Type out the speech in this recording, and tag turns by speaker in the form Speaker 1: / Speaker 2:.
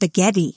Speaker 1: spaghetti.